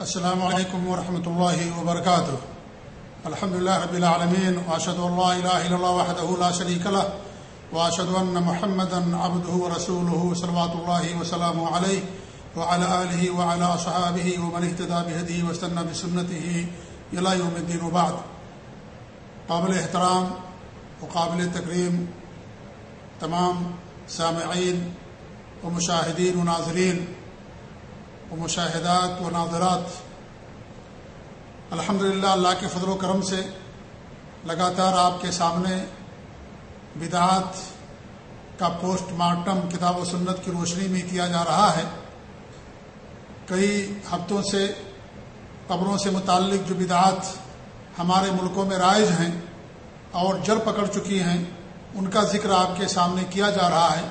السلام علیکم ورحمۃ اللہ وبرکاتہ الحمد لله رب العالمين واشهد ان لا اله الا الله وحده لا شريك له واشهد ان محمدا عبده ورسوله صلوات الله وسلامه عليه، وعلى اله وعلى اصحابه ومن اهتدى بهديه واستنى بسنته الى يوم الدين وبعد. قابل احترام وقابل تکریم تمام سامعین و مشاہدین و ناظرین و مشاہدات و ناظرات۔ الحمد اللہ کے فضل و کرم سے لگاتار آپ کے سامنے بدعات کا پوسٹ مارٹم کتاب و سنت کی روشنی میں کیا جا رہا ہے۔ کئی ہفتوں سے قبروں سے متعلق جو بدعات ہمارے ملکوں میں رائج ہیں اور جڑ پکڑ چکی ہیں، ان کا ذکر آپ کے سامنے کیا جا رہا ہے۔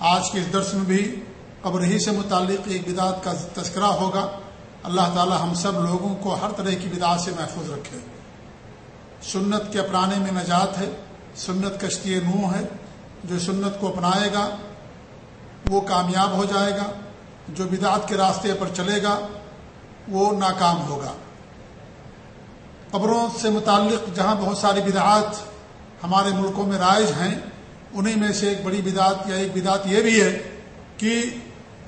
آج کے اس درس میں بھی قبر ہی سے متعلق ایک بدعت کا تذکرہ ہوگا۔ اللہ تعالی ہم سب لوگوں کو ہر طرح کی بدعت سے محفوظ رکھے۔ سنت کے اپنانے میں نجات ہے۔ سنت کشتی نو ہے۔ جو سنت کو اپنائے گا، وہ کامیاب ہو جائے گا۔ جو بدعت کے راستے پر چلے گا، وہ ناکام ہوگا۔ قبروں سے متعلق جہاں بہت ساری بدعات ہمارے ملکوں میں رائج ہیں انہی میں سے ایک بڑی بدعت یا ایک بدعت یہ بھی ہے کہ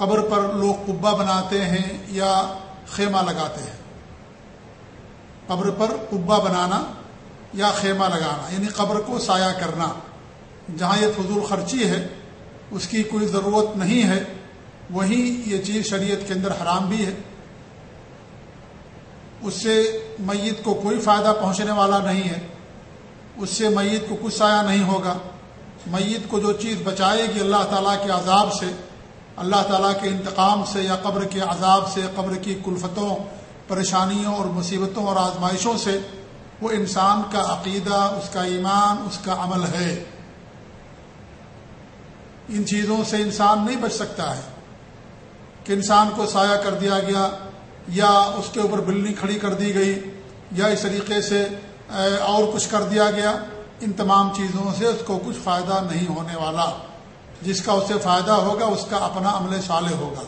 قبر پر لوگ قبا بناتے ہیں یا خیمہ لگاتے ہیں۔ قبر پر قبا بنانا یا خیمہ لگانا یعنی قبر کو سایہ کرنا۔ جہاں یہ فضول خرچی ہے، اس کی کوئی ضرورت نہیں ہے وہیں یہ چیز شریعت کے اندر حرام بھی ہے۔ اس سے میت کو کوئی فائدہ پہنچنے والا نہیں ہے۔ اس سے میت کو کچھ سایہ نہیں ہوگا۔ میت کو جو چیز بچائے گی اللہ تعالیٰ کے عذاب سے اللہ تعالیٰ کے انتقام سے یا قبر کے عذاب سے، قبر کی کلفتوں، پریشانیوں اور مصیبتوں اور آزمائشوں سے وہ انسان کا عقیدہ، اس کا ایمان، اس کا عمل ہے۔ ان چیزوں سے انسان نہیں بچ سکتا ہے۔ کہ انسان کو سایہ کر دیا گیا یا اس کے اوپر بلنی کھڑی کر دی گئی یا اس طریقے سے اور کچھ کر دیا گیا، ان تمام چیزوں سے اس کو کچھ فائدہ نہیں ہونے والا۔ جس کا اس سے فائدہ ہوگا، اس کا اپنا عمل صالح ہوگا۔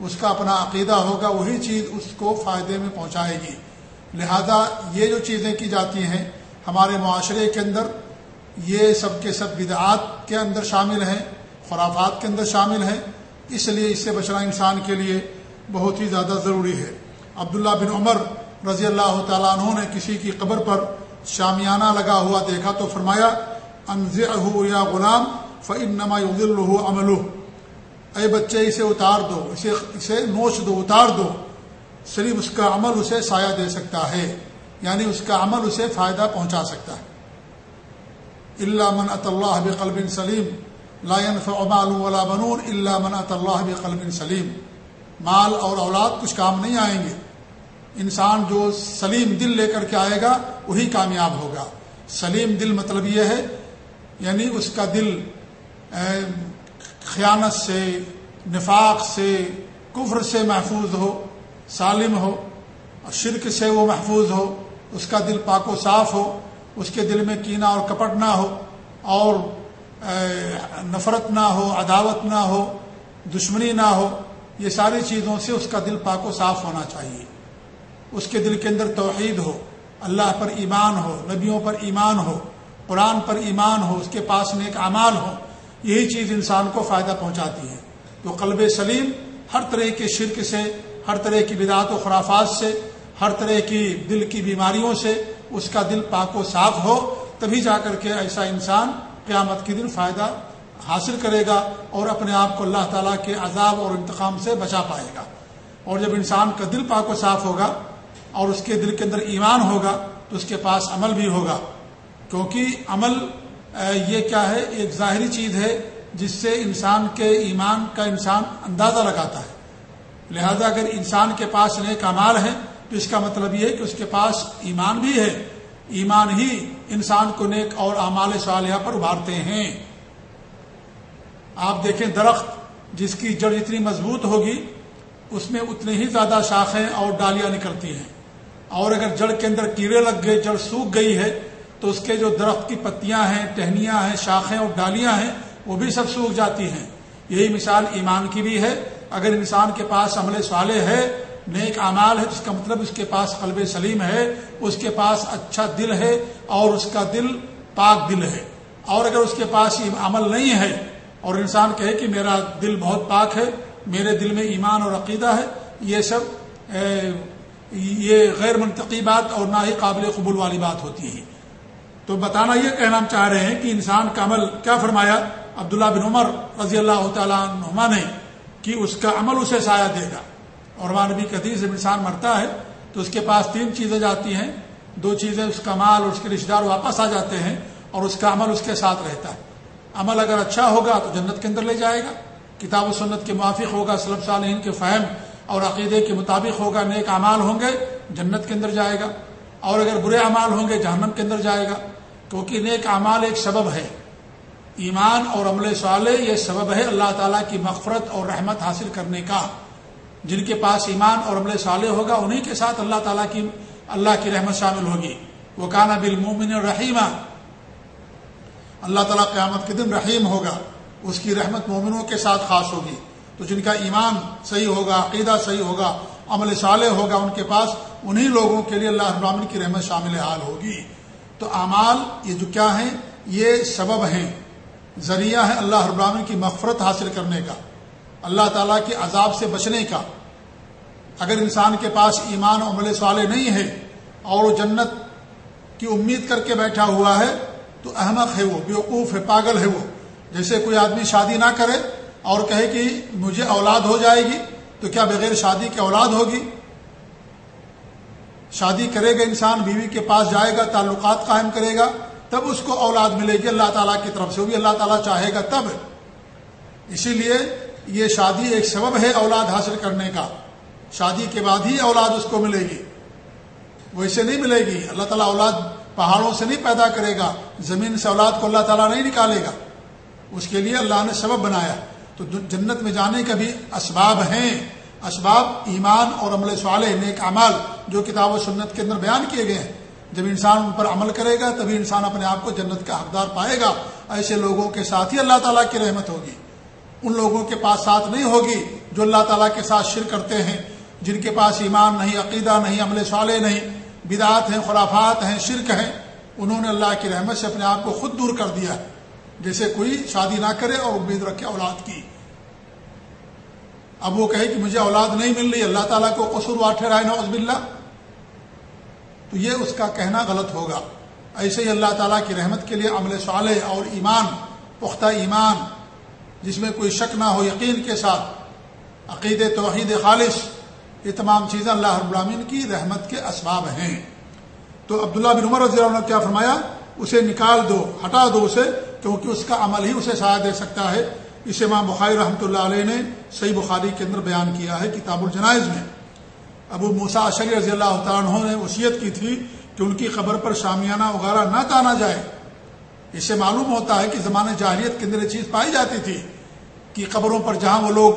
اس کا اپنا عقیدہ ہوگا، وہی چیز اس کو فائدے میں پہنچائے گی۔ لہذا یہ جو چیزیں کی جاتی ہیں، ہمارے معاشرے کے اندر یہ سب کے سب بدعات کے اندر شامل ہیں، خرافات کے اندر شامل ہیں۔ اس لیے اس سے بچنا انسان کے لیے بہت ہی زیادہ ضروری ہے۔ عبداللہ بن عمر رضی اللہ تعالیٰ عنہ نے کسی کی قبر پر شامیانہ لگا ہوا دیکھا تو فرمایا انض یا غلام فعن نما الح عمل اے بچے، اسے اتار دو، اسے اسے نوچ دو، اتار دو۔ صرف اس کا عمل اسے سایہ دے سکتا ہے یعنی اس کا عمل اسے فائدہ پہنچا سکتا ہے۔ اللہ من اط اللہ بقلب سلیم لائن فعمال ولا بنون اللہ من اط اللہ بقلب سلیم مال اور اولاد کچھ کام نہیں آئیں گے۔ انسان جو سلیم دل لے کر کے آئے گا، وہی کامیاب ہوگا۔ سلیم دل مطلب یہ ہے یعنی اس کا دل خیانت سے، نفاق سے، کفر سے محفوظ ہو، سالم ہو شرک سے وہ محفوظ ہو، اس کا دل پاک و صاف ہو، اس کے دل میں کینہ اور کپٹ نہ ہو، اور نفرت نہ ہو، عداوت نہ ہو، دشمنی نہ ہو، یہ ساری چیزوں سے اس کا دل پاک و صاف ہونا چاہیے۔ اس کے دل کے اندر توحید ہو، اللہ پر ایمان ہو، نبیوں پر ایمان ہو، قرآن پر ایمان ہو، اس کے پاس نیک اعمال ہو یہی چیز انسان کو فائدہ پہنچاتی ہے۔ تو قلب سلیم ہر طرح کے شرک سے، ہر طرح کی بدعت و خرافات سے، ہر طرح کی دل کی بیماریوں سے اس کا دل پاک و صاف ہو، تبھی جا کر کے ایسا انسان قیامت کے دن فائدہ حاصل کرے گا اور اپنے آپ کو اللہ تعالیٰ کے عذاب اور انتقام سے بچا پائے گا۔ اور جب انسان کا دل پاک و صاف ہوگا اور اس کے دل کے اندر ایمان ہوگا تو اس کے پاس عمل بھی ہوگا۔ کیونکہ عمل یہ کیا ہے؟ ایک ظاہری چیز ہے جس سے انسان کے ایمان کا انسان اندازہ لگاتا ہے۔ لہذا اگر انسان کے پاس نیک امال ہے تو اس کا مطلب یہ ہے کہ اس کے پاس ایمان بھی ہے۔ ایمان ہی انسان کو نیک اور اعمال صالحہ پر ابھارتے ہیں۔ آپ دیکھیں درخت، جس کی جڑ اتنی مضبوط ہوگی، اس میں اتنی ہی زیادہ شاخیں اور ڈالیاں نکلتی ہیں۔ اور اگر جڑ کے اندر کیڑے لگ گئے، جڑ سوکھ گئی ہے تو اس کے جو درخت کی پتیاں ہیں، ٹہنیاں ہیں، شاخیں اور ڈالیاں ہیں، وہ بھی سب سوکھ جاتی ہیں۔ یہی مثال ایمان کی بھی ہے۔ اگر انسان کے پاس عمل صالح ہے، نیک اعمال ہے جس کا مطلب اس کے پاس قلب سلیم ہے، اس کے پاس اچھا دل ہے اور اس کا دل پاک دل ہے۔ اور اگر اس کے پاس عمل نہیں ہے اور انسان کہے کہ میرا دل بہت پاک ہے، میرے دل میں ایمان اور عقیدہ ہے، یہ سب یہ غیر منطقی بات اور نہ ہی قابل قبول والی بات ہوتی ہے۔ تو بتانا یہ کہنا ہم چاہ رہے ہیں کہ انسان کا عمل کیا فرمایا عبداللہ بن عمر رضی اللہ تعالیٰ عنہما نے کہ اس کا عمل اسے سایہ دے گا۔ اور ہمارا نبی قدیر جب انسان مرتا ہے تو اس کے پاس تین چیزیں جاتی ہیں۔ دو چیزیں اس کا مال اور اس کے رشتے دار واپس آ جاتے ہیں اور اس کا عمل اس کے ساتھ رہتا ہے۔ عمل اگر اچھا ہوگا تو جنت کے اندر لے جائے گا۔ کتاب و سنت کے موافق ہوگا سلب صالحین کے فہم اور عقیدے کے مطابق ہوگا، نیک اعمال ہوں گے، جنت کے اندر جائے گا۔ اور اگر برے اعمال ہوں گے، جہنم کے اندر جائے گا۔ کیونکہ نیک اعمال ایک سبب ہے۔ ایمان اور عمل صالح یہ سبب ہے اللہ تعالیٰ کی مغفرت اور رحمت حاصل کرنے کا۔ جن کے پاس ایمان اور عمل صالح ہوگا، انہی کے ساتھ اللہ تعالیٰ کی اللہ کی رحمت شامل ہوگی۔ وہ کانا بالمومن رحیمہ اللہ تعالیٰ قیامت کے دن رحیم ہوگا۔ اس کی رحمت مومنوں کے ساتھ خاص ہوگی۔ تو جن کا ایمان صحیح ہوگا، عقیدہ صحیح ہوگا، عمل صالح ہوگا، ان کے پاس انہی لوگوں کے لیے اللہ ابراہین کی رحمت شامل حال ہوگی۔ تو اعمال یہ جو کیا ہیں، یہ سبب ہیں۔ ذریعہ ہے اللہ ابراہین کی مغفرت حاصل کرنے کا، اللہ تعالیٰ کے عذاب سے بچنے کا۔ اگر انسان کے پاس ایمان و عمل صالح نہیں ہے اور وہ جنت کی امید کر کے بیٹھا ہوا ہے، تو احمق ہے وہ، بیوقوف ہے، پاگل ہے وہ۔ جیسے کوئی آدمی شادی نہ کرے اور کہے کہ مجھے اولاد ہو جائے گی، تو کیا بغیر شادی کی اولاد ہوگی؟ شادی کرے گا انسان، بیوی کے پاس جائے گا، تعلقات قائم کرے گا، تب اس کو اولاد ملے گی اللہ تعالیٰ کی طرف سے، وہ بھی اللہ تعالیٰ چاہے گا تب۔ اسی لیے یہ شادی ایک سبب ہے اولاد حاصل کرنے کا۔ شادی کے بعد ہی اولاد اس کو ملے گی۔ ویسے نہیں ملے گی۔ اللہ تعالیٰ اولاد پہاڑوں سے نہیں پیدا کرے گا، زمین سے اولاد کو اللہ تعالیٰ نہیں نکالے گا۔ اس کے لیے اللہ نے سبب بنایا۔ تو جنت میں جانے کا بھی اسباب ہیں۔ اسباب ایمان اور عمل صالح، نیک اعمال جو کتاب و سنت کے اندر بیان کیے گئے ہیں۔ جب انسان ان پر عمل کرے گا، تبھی انسان اپنے آپ کو جنت کا حقدار پائے گا۔ ایسے لوگوں کے ساتھ ہی اللہ تعالیٰ کی رحمت ہوگی۔ ان لوگوں کے پاس ساتھ نہیں ہوگی جو اللہ تعالیٰ کے ساتھ شر کرتے ہیں، جن کے پاس ایمان نہیں، عقیدہ نہیں، عمل صالح نہیں۔ بدعات ہیں، خرافات ہیں، شرک ہیں۔ انہوں نے اللہ کی رحمت سے اپنے آپ کو خود دور کر دیا۔ ہے جیسے کوئی شادی نہ کرے اور امید رکھے اولاد کی۔ اب وہ کہے کہ مجھے اولاد نہیں مل رہی، اللہ تعالیٰ کو قصور واٹھے رائے نوز باللہ۔ تو یہ اس کا کہنا غلط ہوگا۔ ایسے ہی اللہ تعالیٰ کی رحمت کے لیے عمل صالح اور ایمان، پختہ ایمان، جس میں کوئی شک نہ ہو، یقین کے ساتھ۔ عقید توحید خالص، یہ تمام چیزیں اللہ ابرامین کی رحمت کے اسباب ہیں۔ تو عبداللہ بن عمر رضی اللہ نے کیا فرمایا؟ اسے نکال دو، ہٹا دو اسے، کیونکہ اس کا عمل ہی اسے سایہ دے سکتا ہے۔ اسے ماں بخاری رحمۃ اللہ علیہ نے صحیح بخاری کے اندر بیان کیا ہے کتاب الجنائز میں۔ ابو موسا اشری رضی اللہ تعالیٰ نے وصیت کی تھی کہ ان کی خبر پر شامیانہ وغیرہ نہ تانا جائے۔ اس سے معلوم ہوتا ہے کہ زمانے جاہلیت کے اندر یہ چیز پائی جاتی تھی کہ قبروں پر جہاں وہ لوگ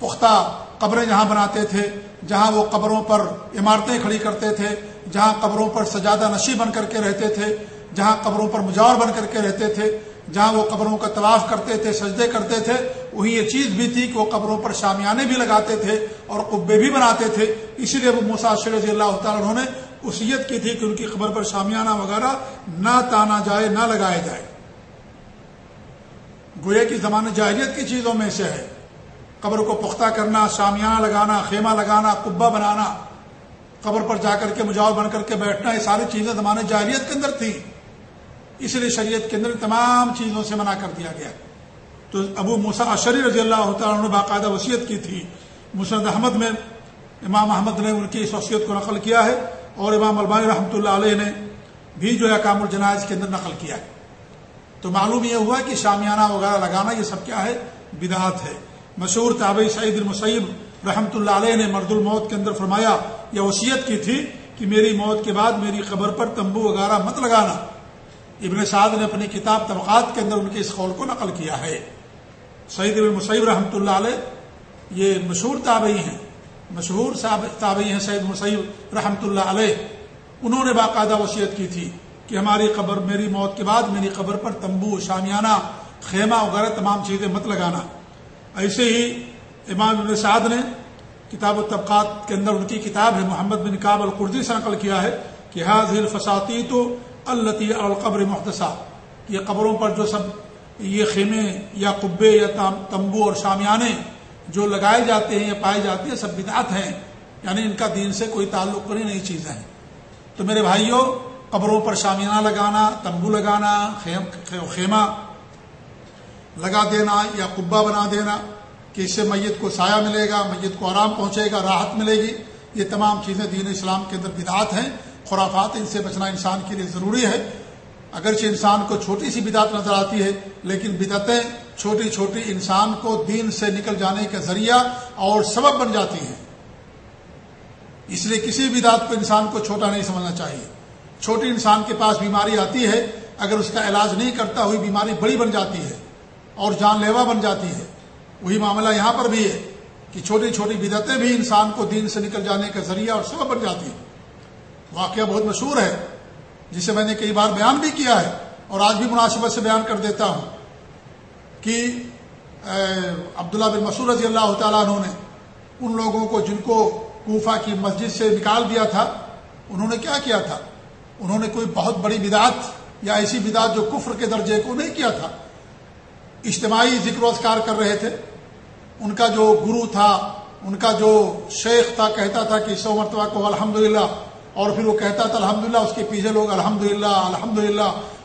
پختہ قبریں جہاں بناتے تھے، جہاں وہ قبروں پر عمارتیں کھڑی کرتے تھے، جہاں قبروں پر سجادہ نشی بن کر کے رہتے تھے، جہاں قبروں پر مجاور بن کر کے رہتے تھے جہاں وہ قبروں کا طواف کرتے تھے، سجدے کرتے تھے، وہی یہ چیز بھی تھی کہ وہ قبروں پر شامیانے بھی لگاتے تھے اور قبے بھی بناتے تھے۔ اسی لیے وہ مساشر رضی اللہ تعالیٰ انہوں نے اسیت کی تھی کہ ان کی خبر پر شامیانہ وغیرہ نہ تانا جائے، نہ لگایا جائے۔ گویا کی زمانے جاہلیت کی چیزوں میں سے ہے۔ قبر کو پختہ کرنا، شامیانہ لگانا، خیمہ لگانا کبا بنانا، قبر پر جا کر کے مجاور بن کر کے بیٹھنا، یہ ساری چیزیں زمانے جاہلیت کے اندر تھیں۔ اس لیے شریعت کے اندر تمام چیزوں سے منع کر دیا گیا۔ تو ابو موسا اشری رضی اللہ تعالیٰ نے باقاعدہ وصیت کی تھی۔ مسرد احمد میں امام احمد نے ان کی اس وصیت کو نقل کیا ہے اور امام البانی رحمۃ اللہ علیہ نے بھی جو ہے کام الجناز کے اندر نقل کیا ہے۔ تو معلوم یہ ہوا کہ شامیانہ وغیرہ لگانا یہ سب کیا ہے؟ بدعات ہے۔ مشہور تابعی سعید المسیب رحمۃ اللہ علیہ نے مرد الموت کے اندر فرمایا، یہ وصیت کی تھی کہ میری موت کے بعد میری قبر پر تمبو وغیرہ مت لگانا۔ ابن سعد نے اپنی کتاب طبقات کے اندر ان کے اس قول کو نقل کیا ہے۔ سعید ابن مسیب رحمۃ اللہ علیہ یہ مشہور تابعی ہیں۔ مشہور تابعی ہیں سعید مسیب رحمۃ اللہ علیہ۔ انہوں نے باقاعدہ وصیت کی تھی کہ ہماری قبر میری موت کے بعد میری قبر پر تمبو، شامیانہ، خیمہ، وغیرہ تمام چیزیں مت لگانا۔ ایسے ہی امام ابن سعد نے کتاب و طبقات کے اندر ان کی کتاب ہے، محمد بن کاب القردی سے نقل کیا ہے کہ حاضر فساتی تو الطی القبر محدثہ یہ قبروں پر جو سب یہ خیمے یا قبے یا تمبو اور شامیانے جو لگائے جاتے ہیں یا پائے جاتے ہیں، سب بدعت ہیں۔ یعنی ان کا دین سے کوئی تعلق نہیں نئی چیزیں ہیں۔ تو میرے بھائیوں قبروں پر شامیانہ لگانا، تمبو لگانا خیمہ لگا دینا یا قبا بنا دینا، کہ اس سے میت کو سایہ ملے گا، میت کو آرام پہنچے گا، راحت ملے گی۔ یہ تمام چیزیں دین اسلام کے اندر بدعات ہیں۔ خرافات ان سے بچنا انسان کے لیے ضروری ہے۔ اگرچہ انسان کو چھوٹی سی بدعت نظر آتی ہے، لیکن بدعتیں چھوٹی چھوٹی انسان کو دین سے نکل جانے کا ذریعہ اور سبب بن جاتی ہیں۔ اس لیے کسی بدعت کو انسان کو چھوٹا نہیں سمجھنا چاہیے۔ چھوٹی انسان کے پاس بیماری آتی ہے، اگر اس کا علاج نہیں کرتا ہوئی بیماری بڑی بن جاتی ہے اور جان لیوا بن جاتی ہے۔ وہی معاملہ یہاں پر بھی ہے کہ چھوٹی چھوٹی بدعتیں بھی انسان کو دین سے نکل جانے کا ذریعہ اور سبب بن جاتی ہیں۔ واقعہ بہت مشہور ہے، جسے میں نے کئی بار بیان بھی کیا ہے اور آج بھی مناسبت سے بیان کر دیتا ہوں کہ عبداللہ بن مسور رضی اللہ تعالیٰ عنہ نے ان لوگوں کو جن کو کوفہ کی مسجد سے نکال دیا تھا، انہوں نے کیا کیا تھا؟ انہوں نے کوئی بہت بڑی بدعت یا ایسی بدعت جو کفر کے درجے کو نہیں کیا تھا؟ اجتماعی ذکر و اذکار کر رہے تھے۔ ان کا جو گرو تھا، ان کا جو شیخ تھا، کہتا تھا کہ سو مرتبہ کو الحمد اور پھر وہ کہتا تھا الحمد اس کے پیچھے لوگ الحمد للہ الحمد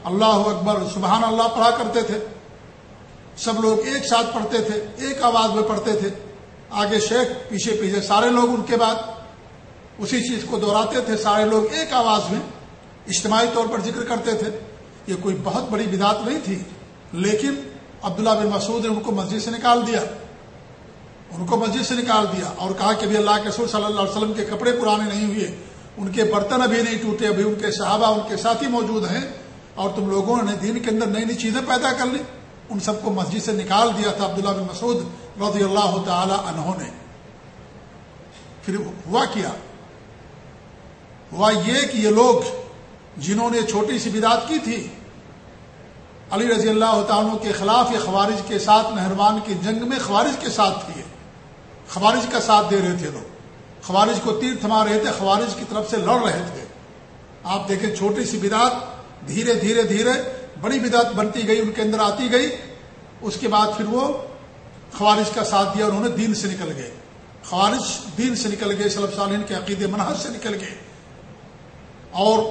اللہ اکبر، سبحان اللہ پڑھا کرتے تھے۔ سب لوگ ایک ساتھ پڑھتے تھے، ایک آواز میں پڑھتے تھے۔ آگے شیخ، پیچھے پیچھے سارے لوگ ان کے بعد اسی چیز کو دہراتے تھے۔ سارے لوگ ایک آواز میں اجتماعی طور پر ذکر کرتے تھے۔ یہ کوئی بہت بڑی بدات نہیں تھی، لیکن عبداللہ بن مسعود نے ان کو مسجد سے نکال دیا۔ ان کو مسجد سے نکال دیا اور کہا کہ ابھی اللہ کے سور صلی اللہ علیہ وسلم کے کپڑے پرانے نہیں ہوئے۔ ان کے برتن ابھی نہیں ٹوٹے، ابھی ان کے صحابہ ان کے ساتھی موجود ہیں اور تم لوگوں نے دین کے اندر نئی نئی چیزیں پیدا کر لی۔ ان سب کو مسجد سے نکال دیا تھا عبداللہ بن مسعود رضی اللہ تعالی عنہ نے۔ پھر ہوا کیا؟ ہوا یہ کہ یہ لوگ جنہوں نے چھوٹی سی بدات کی تھی، علی رضی اللہ تعالیٰ کے خلاف یہ خوارج کے ساتھ، مہربان کی جنگ میں خوارج کے ساتھ تھے خوارج کا ساتھ دے رہے تھے لوگ۔ خوارج کو تیر تھما رہے تھے، خوارج کی طرف سے لڑ رہے تھے۔ آپ دیکھیں چھوٹی سی بدات دھیرے دھیرے دھیرے بڑی بدات بنتی گئی، ان کے اندر آتی گئی۔ اس کے بعد پھر وہ خوارج کا ساتھ دیا، انہوں نے دین سے نکل گئے۔ خوارج دین سے نکل گئے صلب صالین کے عقید منحص سے نکل گئے۔ اور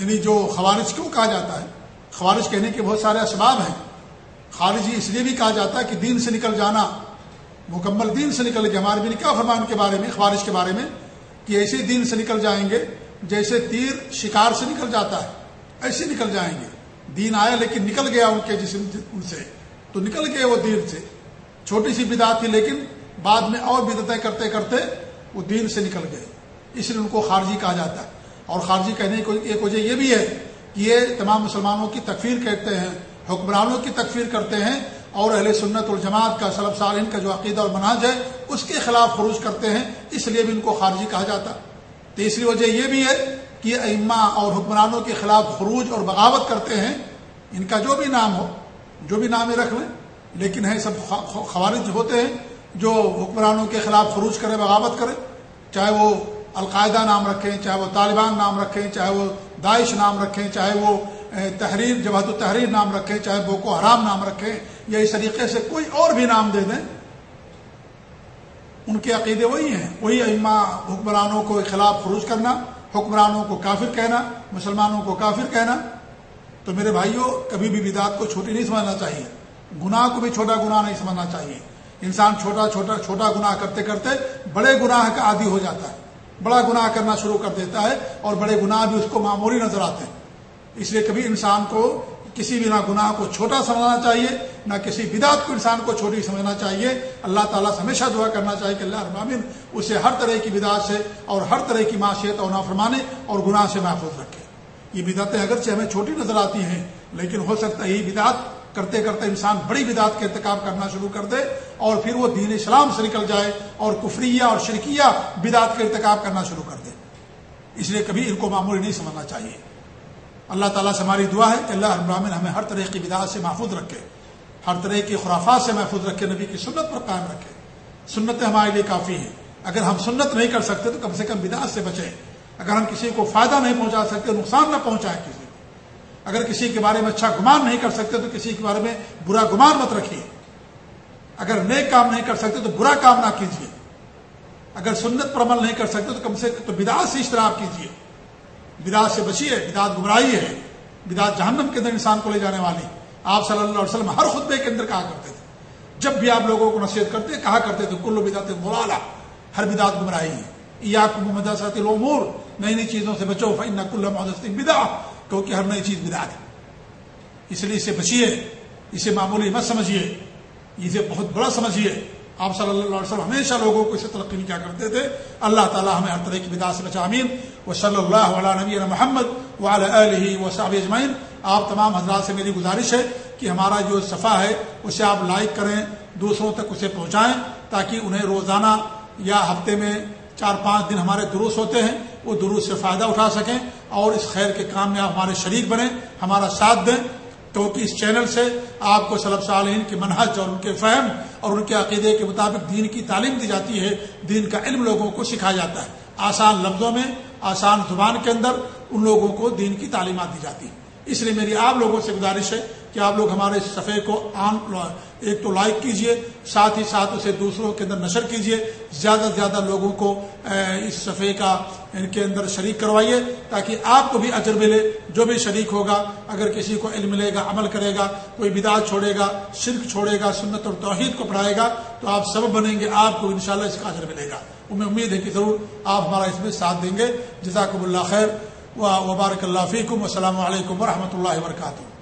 یعنی جو خوارج کیوں کہا جاتا ہے؟ خوارج کہنے کے بہت سارے اسباب ہیں۔ خارجی اس لیے بھی کہا جاتا ہے کہ دین سے نکل جانا مکمل دین سے نکل گیا ہمارے بھی کیا فرمان کے بارے میں خوارج کے بارے میں کہ ایسے دین سے نکل جائیں گے جیسے تیر شکار سے نکل جاتا ہے۔ ایسے نکل جائیں گے۔ دین آیا لیکن نکل گیا ان کے جسم ان سے۔ تو نکل گئے وہ دین سے۔ چھوٹی سی بدعت تھی لیکن بعد میں اور بدتیں کرتے کرتے وہ دین سے نکل گئے۔ اس لیے ان کو خارجی کہا جاتا ہے۔ اور خارجی کہنے کی ایک وجہ یہ بھی ہے کہ یہ تمام مسلمانوں کی تکفیر کہتے ہیں، حکمرانوں کی تکفیر کرتے ہیں۔ اور اہل سنت الجماعت کا سلب سالین کا جو عقیدہ اور مناج ہے، اس کے خلاف خروج کرتے ہیں، اس لیے بھی ان کو خارجی کہا جاتا۔ تیسری وجہ یہ بھی ہے کہ ائمہ اور حکمرانوں کے خلاف خروج اور بغاوت کرتے ہیں۔ ان کا جو بھی نام ہو، جو بھی نام رکھ لیں، لیکن ہے سب خوارج ہوتے ہیں، جو حکمرانوں کے خلاف خروج کرے بغاوت کرے چاہے وہ القاعدہ نام رکھیں، چاہے وہ طالبان نام رکھیں، چاہے وہ داعش نام رکھیں، چاہے وہ تحریر جواہد التحریر نام رکھیں، چاہے بوکو حرام نام رکھیں۔ یا اس طریقے سے کوئی اور بھی نام دے دیں، ان کے عقیدے وہی ہیں۔ وہی ائمہ حکمرانوں کو خلاف خروج کرنا، حکمرانوں کو کافر کہنا، مسلمانوں کو کافر کہنا، تو میرے بھائیوں کبھی بھی بدعت کو چھوٹی نہیں سمجھنا چاہیے۔ گناہ کو بھی چھوٹا گناہ نہیں سمجھنا چاہیے۔ انسان چھوٹا چھوٹا چھوٹا گناہ کرتے کرتے بڑے گناہ کا عادی ہو جاتا ہے۔ بڑا گناہ کرنا شروع کر دیتا ہے اور بڑے گناہ بھی اس کو معمولی نظر آتے ہیں۔ اس لیے کبھی انسان کو کسی بھی نہ گناہ کو چھوٹا سمجھنا چاہیے، نہ کسی بدعت کو انسان کو چھوٹی سمجھنا چاہیے۔ اللہ تعالیٰ سے ہمیشہ دعا کرنا چاہیے کہ اللہ ابامن اسے ہر طرح کی بدعت سے اور ہر طرح کی معاشیت اور نافرمانے اور گناہ سے محفوظ رکھے۔ یہ بدعتیں اگرچہ ہمیں چھوٹی نظر آتی ہیں، لیکن ہو سکتا ہے یہ بدعت کرتے کرتے انسان بڑی بدعت کا ارتکاب کرنا شروع کر دے اور پھر وہ دین اسلام سے نکل جائے اور کفریہ اور شرکیہ بدعت کا ارتکاب کرنا شروع کر دے۔ اس لیے کبھی ان کو معمولی نہیں سمجھنا چاہیے۔ اللہ تعالیٰ سے ہماری دعا ہے کہ اللہ ابراہین ہمیں ہر طرح کی بدعت سے محفوظ رکھے، ہر طرح کی خرافات سے محفوظ رکھے، نبی کی سنت پر قائم رکھے۔ سنت ہمارے لیے کافی ہے اگر ہم سنت نہیں کر سکتے تو کم سے کم بدعت سے بچیں۔ اگر ہم کسی کو فائدہ نہیں پہنچا سکتے، نقصان نہ پہنچائیں کسی کو۔ اگر کسی کے بارے میں اچھا گمان نہیں کر سکتے تو کسی کے بارے میں برا گمان مت رکھیے۔ اگر نیک کام نہیں کر سکتے تو برا کام نہ کیجیے۔ اگر سنت پر عمل نہیں کر سکتے تو کم سے تو بدعت سے اشتراک کیجیے۔ بدعت سے بچیے بدعت گمراہی ہے، بدعت جہنم کے اندر انسان کو لے جانے والی۔ آپ صلی اللہ علیہ وسلم ہر خطبے کے اندر کہا کرتے تھے۔ جب بھی آپ لوگوں کو نصیحت کرتے کہا کرتے تھے، کلو بدعت ملالا ہر بدعت گمراہی ہے۔ یا مدرسۃ العمور نئی نئی چیزوں سے بچو فن کل مدست بدا کیونکہ ہر نئی چیز بدعت ہے۔ اس لیے اسے بچیے، اسے معمولی مت سمجھیے، اسے بہت بڑا سمجھیے۔ آپ صلی اللہ علیہ وسلم ہمیشہ لوگوں کو اسے ترقی کیا کرتے تھے۔ اللہ تعالیٰ ہمیں ہر طرح کی بدا سے بچا امین وہ صلی اللہ علیہ نبی محمد علیہ و صاب اجمعین۔ آپ تمام حضرات سے میری گزارش ہے کہ ہمارا جو صفحہ ہے، اسے آپ لائک کریں، دوسروں تک اسے پہنچائیں تاکہ انہیں روزانہ یا ہفتے میں چار پانچ دن ہمارے دروس ہوتے ہیں، وہ دروس سے فائدہ اٹھا سکیں اور اس خیر کے کام میں آپ ہمارے شریک بنیں۔ ہمارا ساتھ دیں۔ کیونکہ اس چینل سے آپ کو صلب صالحین کے منحج اور ان کے فہم اور ان کے عقیدے کے مطابق دین کی تعلیم دی جاتی ہے، دین کا علم لوگوں کو سکھایا جاتا ہے۔ آسان لفظوں میں، آسان زبان کے اندر ان لوگوں کو دین کی تعلیمات دی جاتی ہیں۔ اس لیے میری آپ لوگوں سے گزارش ہے کہ آپ لوگ ہمارے صفحے کو آن ایک تو لائک کیجیے، ساتھ ہی ساتھ اسے دوسروں کے اندر نشر کیجیے، زیادہ سے زیادہ لوگوں کو اس صفحے کا ان کے اندر شریک کروائیے تاکہ آپ کو بھی اجر ملے، جو بھی شریک ہوگا، اگر کسی کو علم ملے گا، عمل کرے گا، کوئی بدعت چھوڑے گا، شرک چھوڑے گا، سنت اور توحید کو پڑھائے گا، تو آپ سب بنیں گے، آپ کو انشاءاللہ اس کا اجر ملے گا۔ ہمیں امید ہے کہ ضرور آپ ہمارا اس میں ساتھ دیں گے۔ جزاکم اللہ خیر۔ وبارک اللہ فیکم السلام علیکم ورحمۃ اللہ وبرکاتہ